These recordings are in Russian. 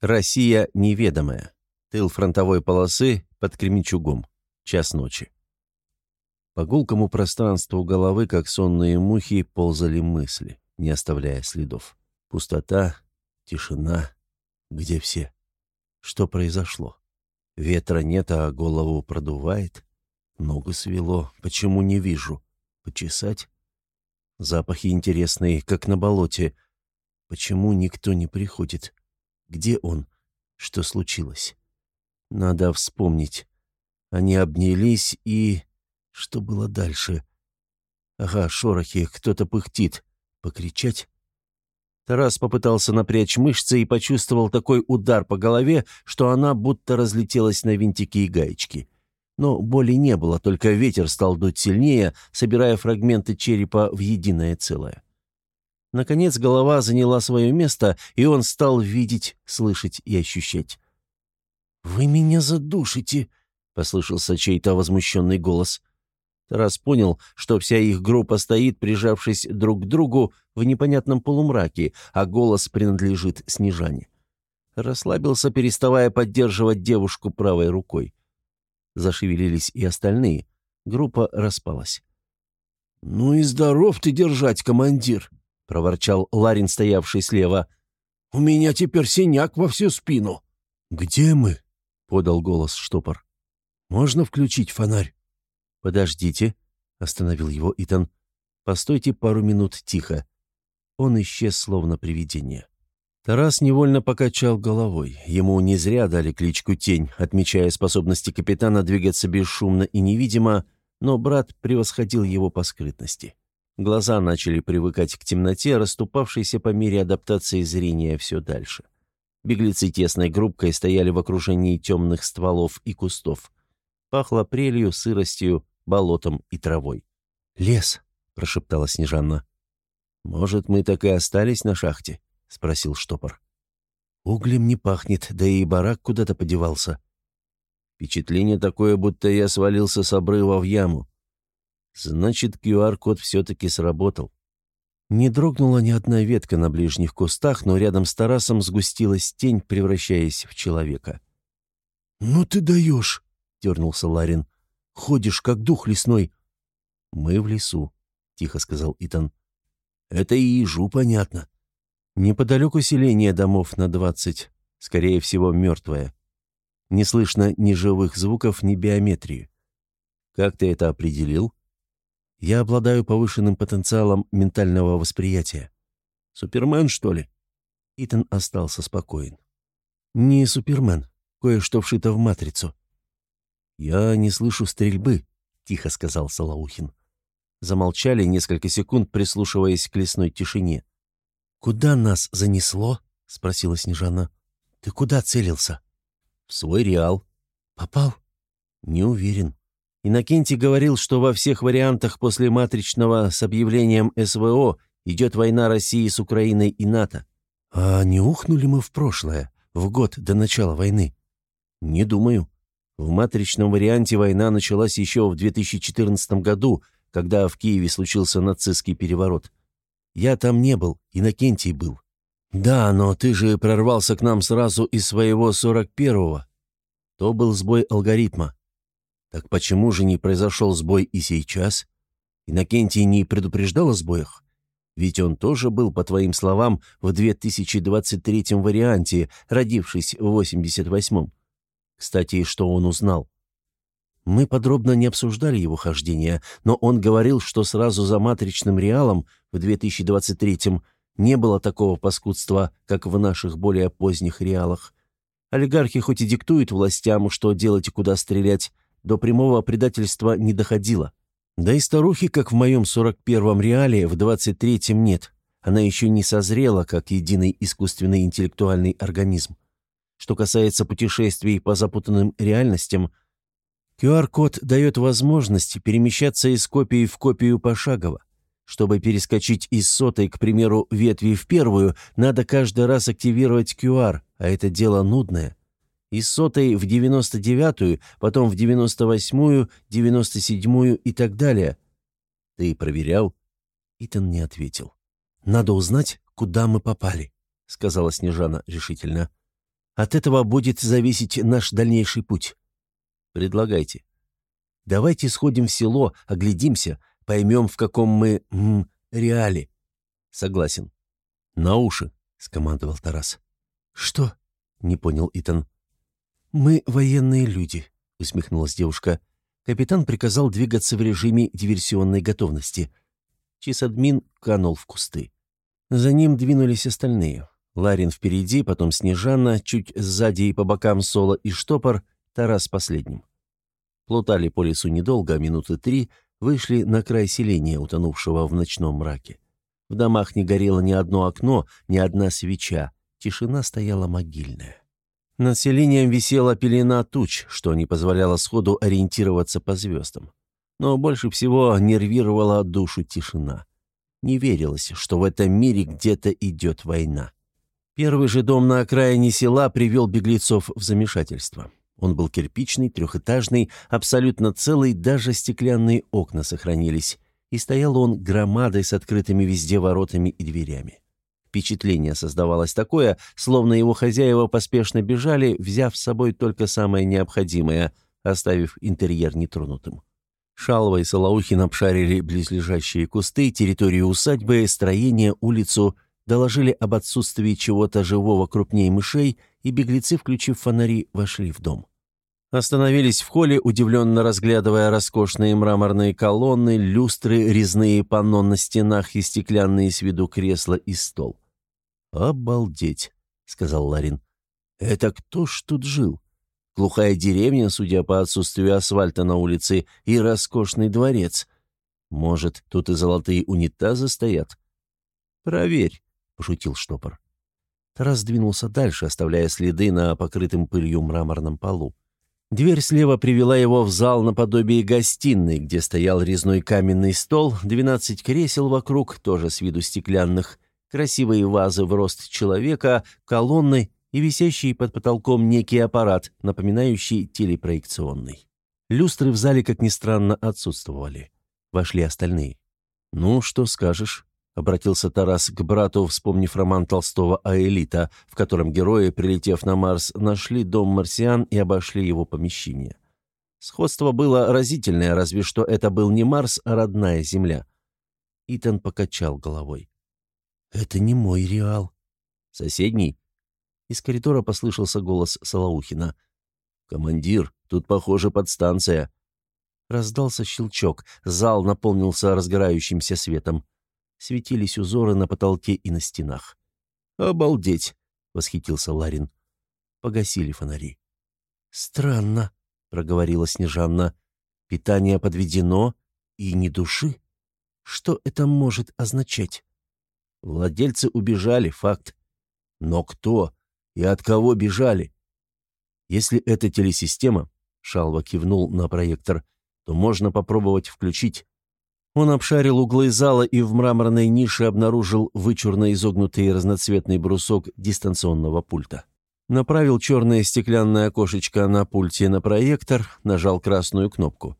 Россия неведомая. Тыл фронтовой полосы под Кременчугом. Час ночи. По гулкому пространству головы, как сонные мухи, ползали мысли, не оставляя следов. Пустота, тишина. Где все? Что произошло? Ветра нет, а голову продувает. Ногу свело. Почему не вижу? Почесать? Запахи интересные, как на болоте. Почему никто не приходит? Где он? Что случилось? Надо вспомнить. Они обнялись и... Что было дальше? Ага, шорохи, кто-то пыхтит. Покричать? Тарас попытался напрячь мышцы и почувствовал такой удар по голове, что она будто разлетелась на винтики и гаечки. Но боли не было, только ветер стал дуть сильнее, собирая фрагменты черепа в единое целое. Наконец голова заняла свое место, и он стал видеть, слышать и ощущать. «Вы меня задушите!» — послышался чей-то возмущенный голос. Тарас понял, что вся их группа стоит, прижавшись друг к другу в непонятном полумраке, а голос принадлежит Снежане. Расслабился, переставая поддерживать девушку правой рукой. Зашевелились и остальные. Группа распалась. «Ну и здоров ты держать, командир!» — проворчал Ларин, стоявший слева. «У меня теперь синяк во всю спину». «Где мы?» — подал голос штопор. «Можно включить фонарь?» «Подождите», — остановил его Итан. «Постойте пару минут тихо». Он исчез, словно привидение. Тарас невольно покачал головой. Ему не зря дали кличку «Тень», отмечая способности капитана двигаться бесшумно и невидимо, но брат превосходил его по скрытности. Глаза начали привыкать к темноте, расступавшейся по мере адаптации зрения все дальше. Беглецы тесной группкой стояли в окружении темных стволов и кустов. Пахло прелью, сыростью, болотом и травой. «Лес», — прошептала Снежанна. «Может, мы так и остались на шахте?» — спросил штопор. «Углем не пахнет, да и барак куда-то подевался». Впечатление такое, будто я свалился с обрыва в яму. Значит, QR-код все-таки сработал. Не дрогнула ни одна ветка на ближних кустах, но рядом с Тарасом сгустилась тень, превращаясь в человека. «Ну ты даешь!» — дернулся Ларин. «Ходишь, как дух лесной». «Мы в лесу», — тихо сказал Итан. «Это и ежу понятно. Неподалеку селение домов на двадцать, скорее всего, мертвое. Не слышно ни живых звуков, ни биометрии. Как ты это определил?» «Я обладаю повышенным потенциалом ментального восприятия». «Супермен, что ли?» Итан остался спокоен. «Не Супермен. Кое-что вшито в матрицу. «Я не слышу стрельбы», — тихо сказал Салаухин. Замолчали несколько секунд, прислушиваясь к лесной тишине. «Куда нас занесло?» — спросила Снежана. «Ты куда целился?» «В свой реал». «Попал?» «Не уверен». Иннокентий говорил, что во всех вариантах после матричного с объявлением СВО идет война России с Украиной и НАТО. «А не ухнули мы в прошлое, в год до начала войны?» «Не думаю. В матричном варианте война началась еще в 2014 году, когда в Киеве случился нацистский переворот. Я там не был, Иннокентий был. Да, но ты же прорвался к нам сразу из своего 41-го. То был сбой алгоритма. Так почему же не произошел сбой и сейчас? Иннокентий не предупреждал о сбоях? Ведь он тоже был, по твоим словам, в 2023 варианте, родившись в 88-м. Кстати, что он узнал? Мы подробно не обсуждали его хождение, но он говорил, что сразу за матричным реалом в 2023-м не было такого паскудства, как в наших более поздних реалах. Олигархи хоть и диктуют властям, что делать и куда стрелять, до прямого предательства не доходило. Да и старухи, как в моем 41-м реале, в 23-м нет. Она еще не созрела, как единый искусственный интеллектуальный организм. Что касается путешествий по запутанным реальностям, QR-код дает возможность перемещаться из копии в копию пошагово. Чтобы перескочить из сотой, к примеру, ветви в первую, надо каждый раз активировать QR, а это дело нудное. Из сотой в 99-ю, потом в 98-ю, 97-ю и так далее. Ты проверял? Итан не ответил. «Надо узнать, куда мы попали», — сказала Снежана решительно. От этого будет зависеть наш дальнейший путь. Предлагайте. Давайте сходим в село, оглядимся, поймем, в каком мы... М, реале. Согласен. На уши, скомандовал Тарас. Что? Не понял Итан. Мы военные люди, усмехнулась девушка. Капитан приказал двигаться в режиме диверсионной готовности. Чисадмин канул в кусты. За ним двинулись остальные. Ларин впереди, потом Снежана, чуть сзади и по бокам Соло и Штопор, Тарас последним. Плутали по лесу недолго, минуты три, вышли на край селения, утонувшего в ночном мраке. В домах не горело ни одно окно, ни одна свеча. Тишина стояла могильная. Над селением висела пелена туч, что не позволяло сходу ориентироваться по звездам. Но больше всего нервировала душу тишина. Не верилось, что в этом мире где-то идет война. Первый же дом на окраине села привел беглецов в замешательство. Он был кирпичный, трехэтажный, абсолютно целый, даже стеклянные окна сохранились. И стоял он громадой с открытыми везде воротами и дверями. Впечатление создавалось такое, словно его хозяева поспешно бежали, взяв с собой только самое необходимое, оставив интерьер нетронутым. Шалва и Солоухин обшарили близлежащие кусты, территорию усадьбы, строение, улицу – доложили об отсутствии чего-то живого крупнее мышей, и беглецы, включив фонари, вошли в дом. Остановились в холле, удивленно разглядывая роскошные мраморные колонны, люстры, резные панно на стенах и стеклянные с виду кресла и стол. «Обалдеть!» — сказал Ларин. «Это кто ж тут жил? Глухая деревня, судя по отсутствию асфальта на улице, и роскошный дворец. Может, тут и золотые унитазы стоят? Проверь пошутил штопор. Тарас двинулся дальше, оставляя следы на покрытым пылью мраморном полу. Дверь слева привела его в зал наподобие гостиной, где стоял резной каменный стол, двенадцать кресел вокруг, тоже с виду стеклянных, красивые вазы в рост человека, колонны и висящий под потолком некий аппарат, напоминающий телепроекционный. Люстры в зале, как ни странно, отсутствовали. Вошли остальные. «Ну, что скажешь?» Обратился Тарас к брату, вспомнив роман Толстого «Аэлита», в котором герои, прилетев на Марс, нашли дом марсиан и обошли его помещение. Сходство было разительное, разве что это был не Марс, а родная Земля. Итан покачал головой. «Это не мой реал». «Соседний?» Из коридора послышался голос Солоухина. «Командир, тут, похоже, подстанция». Раздался щелчок, зал наполнился разгорающимся светом светились узоры на потолке и на стенах. «Обалдеть!» — восхитился Ларин. Погасили фонари. «Странно», — проговорила Снежанна. «Питание подведено и ни души. Что это может означать?» Владельцы убежали, факт. Но кто и от кого бежали? Если это телесистема, Шалва кивнул на проектор, то можно попробовать включить. Он обшарил углы зала и в мраморной нише обнаружил вычурно изогнутый разноцветный брусок дистанционного пульта. Направил черное стеклянное окошечко на пульте на проектор, нажал красную кнопку.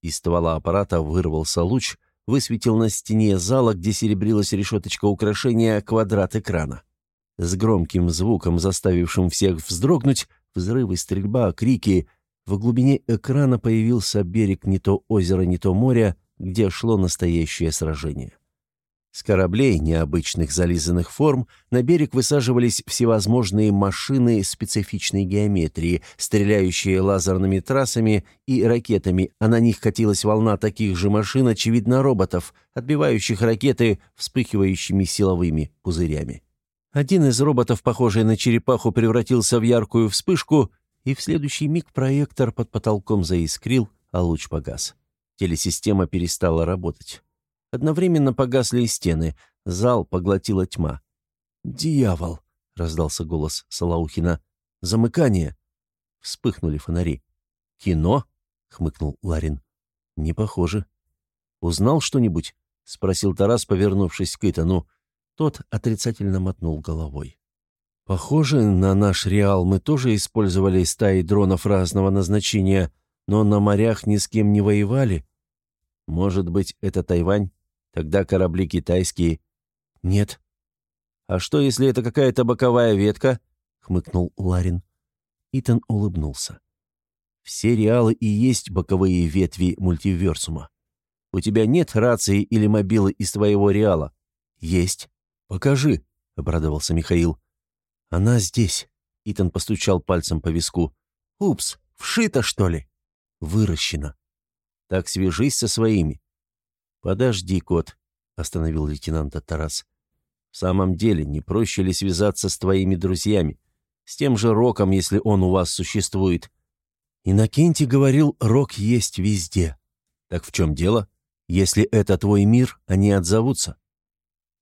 Из ствола аппарата вырвался луч, высветил на стене зала, где серебрилась решеточка украшения, квадрат экрана. С громким звуком, заставившим всех вздрогнуть, взрывы, стрельба, крики. В глубине экрана появился берег не то озера, не то моря, где шло настоящее сражение. С кораблей необычных зализанных форм на берег высаживались всевозможные машины специфичной геометрии, стреляющие лазерными трассами и ракетами, а на них катилась волна таких же машин, очевидно, роботов, отбивающих ракеты вспыхивающими силовыми пузырями. Один из роботов, похожий на черепаху, превратился в яркую вспышку, и в следующий миг проектор под потолком заискрил, а луч погас. Телесистема перестала работать. Одновременно погасли и стены. Зал поглотила тьма. «Дьявол!» — раздался голос Салаухина. «Замыкание!» Вспыхнули фонари. «Кино?» — хмыкнул Ларин. «Не похоже». «Узнал что-нибудь?» — спросил Тарас, повернувшись к Итану. Тот отрицательно мотнул головой. «Похоже, на наш реал мы тоже использовали стаи дронов разного назначения, но на морях ни с кем не воевали. Может быть, это Тайвань? Тогда корабли китайские. Нет. А что, если это какая-то боковая ветка? хмыкнул Ларин. Итан улыбнулся. «Все реалы и есть боковые ветви мультиверсума. У тебя нет рации или мобилы из твоего реала?» «Есть». «Покажи», — обрадовался Михаил. «Она здесь», — Итан постучал пальцем по виску. «Упс, вшито, что ли?» «Выращено». «Так свяжись со своими». «Подожди, кот», — остановил лейтенанта Тарас. «В самом деле, не проще ли связаться с твоими друзьями? С тем же Роком, если он у вас существует?» Иннокентий говорил, Рок есть везде. «Так в чем дело? Если это твой мир, они отзовутся».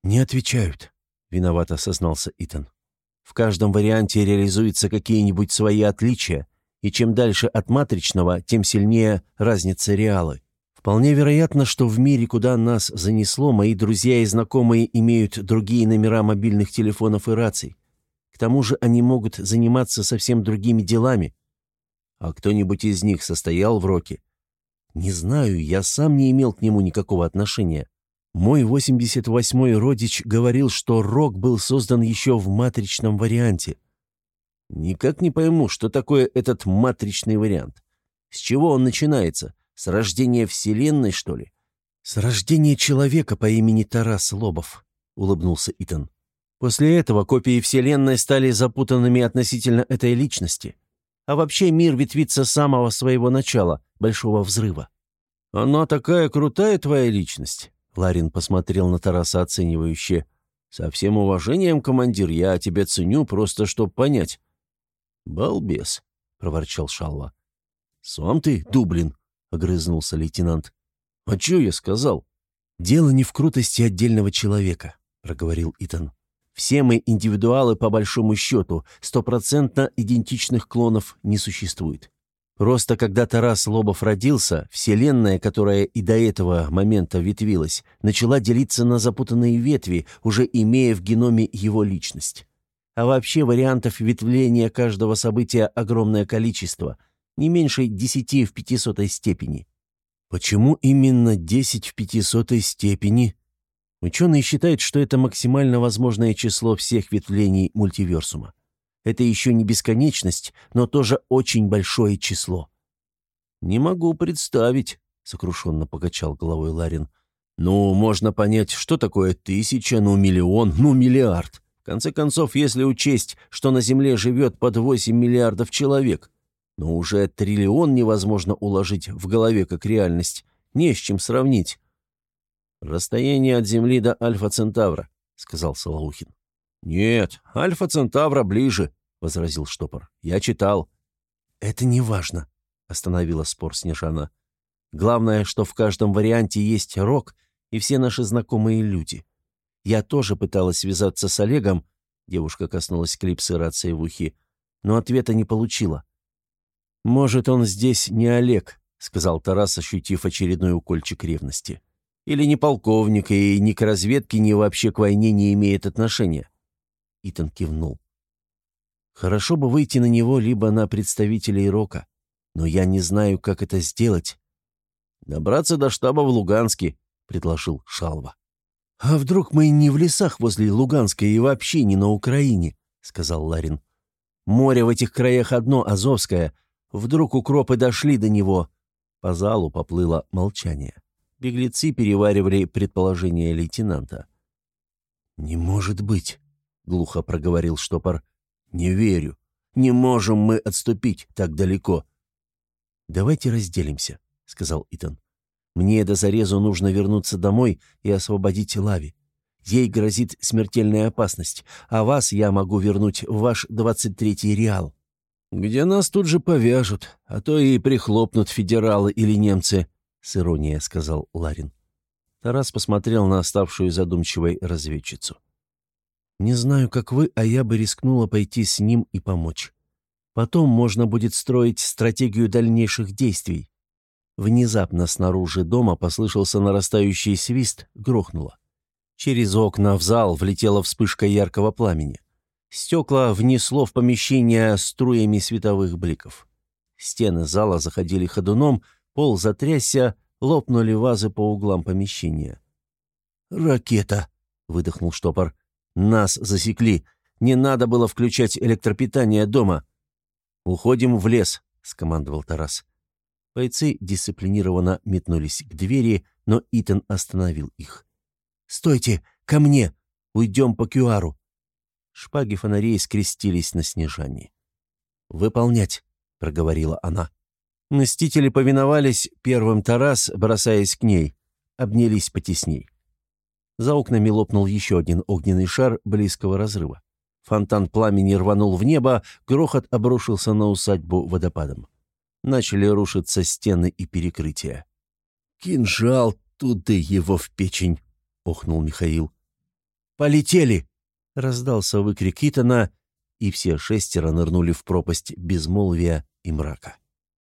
«Не отвечают», — виновато осознался Итан. «В каждом варианте реализуются какие-нибудь свои отличия, и чем дальше от матричного, тем сильнее разница реалы. Вполне вероятно, что в мире, куда нас занесло, мои друзья и знакомые имеют другие номера мобильных телефонов и раций. К тому же они могут заниматься совсем другими делами. А кто-нибудь из них состоял в Роке? Не знаю, я сам не имел к нему никакого отношения. Мой 88-й родич говорил, что Рок был создан еще в матричном варианте. Никак не пойму, что такое этот матричный вариант. С чего он начинается? С рождения Вселенной, что ли? С рождения человека по имени Тарас Лобов, улыбнулся Итан. После этого копии Вселенной стали запутанными относительно этой личности. А вообще мир ветвится с самого своего начала, Большого Взрыва. «Она такая крутая, твоя личность!» Ларин посмотрел на Тараса оценивающе. «Со всем уважением, командир, я тебя ценю, просто чтоб понять». «Балбес», — проворчал Шалва. «Сам ты, Дублин», — огрызнулся лейтенант. «А чё я сказал?» «Дело не в крутости отдельного человека», — проговорил Итан. «Все мы индивидуалы по большому счету, стопроцентно идентичных клонов не существует. Просто когда Тарас Лобов родился, Вселенная, которая и до этого момента ветвилась, начала делиться на запутанные ветви, уже имея в геноме его личность. А вообще вариантов ветвления каждого события огромное количество — не меньше десяти в пятисотой степени. Почему именно десять в пятисотой степени? Ученые считают, что это максимально возможное число всех ветвлений мультиверсума. Это еще не бесконечность, но тоже очень большое число. «Не могу представить», — сокрушенно покачал головой Ларин. «Ну, можно понять, что такое тысяча, ну, миллион, ну, миллиард. Конце концов, если учесть, что на Земле живет под 8 миллиардов человек, но уже триллион невозможно уложить в голове как реальность. Не с чем сравнить. «Расстояние от Земли до Альфа-Центавра», — сказал Солоухин. «Нет, Альфа-Центавра ближе», — возразил Штопор. «Я читал». «Это не важно», — остановила спор Снежана. «Главное, что в каждом варианте есть рок и все наши знакомые люди. Я тоже пыталась связаться с Олегом», — девушка коснулась клипсы рации в ухе, «но ответа не получила. «Может, он здесь не Олег», — сказал Тарас, ощутив очередной укольчик ревности. «Или не полковник, и ни к разведке, ни вообще к войне не имеет отношения». Итан кивнул. «Хорошо бы выйти на него, либо на представителей Рока, но я не знаю, как это сделать». «Добраться до штаба в Луганске», — предложил Шалва. «А вдруг мы не в лесах возле Луганска и вообще не на Украине?» — сказал Ларин. «Море в этих краях одно, Азовское, Вдруг укропы дошли до него. По залу поплыло молчание. Беглецы переваривали предположение лейтенанта. «Не может быть», — глухо проговорил штопор. «Не верю. Не можем мы отступить так далеко». «Давайте разделимся», — сказал Итан. «Мне до зарезу нужно вернуться домой и освободить Лави. Ей грозит смертельная опасность, а вас я могу вернуть в ваш двадцать третий реал» где нас тут же повяжут, а то и прихлопнут федералы или немцы», — с иронией сказал Ларин. Тарас посмотрел на оставшую задумчивой разведчицу. «Не знаю, как вы, а я бы рискнула пойти с ним и помочь. Потом можно будет строить стратегию дальнейших действий». Внезапно снаружи дома послышался нарастающий свист, грохнуло. Через окна в зал влетела вспышка яркого пламени. Стекла внесло в помещение струями световых бликов. Стены зала заходили ходуном, пол затрясся, лопнули вазы по углам помещения. «Ракета!» — выдохнул штопор. «Нас засекли. Не надо было включать электропитание дома. «Уходим в лес», — скомандовал Тарас. Бойцы дисциплинированно метнулись к двери, но Итан остановил их. «Стойте! Ко мне! Уйдем по кюару!» Шпаги фонарей скрестились на снежании. «Выполнять!» — проговорила она. Мстители повиновались, первым Тарас, бросаясь к ней, обнялись потесней. За окнами лопнул еще один огненный шар близкого разрыва. Фонтан пламени рванул в небо, грохот обрушился на усадьбу водопадом. Начали рушиться стены и перекрытия. «Кинжал, туда его в печень!» — охнул Михаил. «Полетели!» — раздался выкрик Итана, и все шестеро нырнули в пропасть безмолвия и мрака.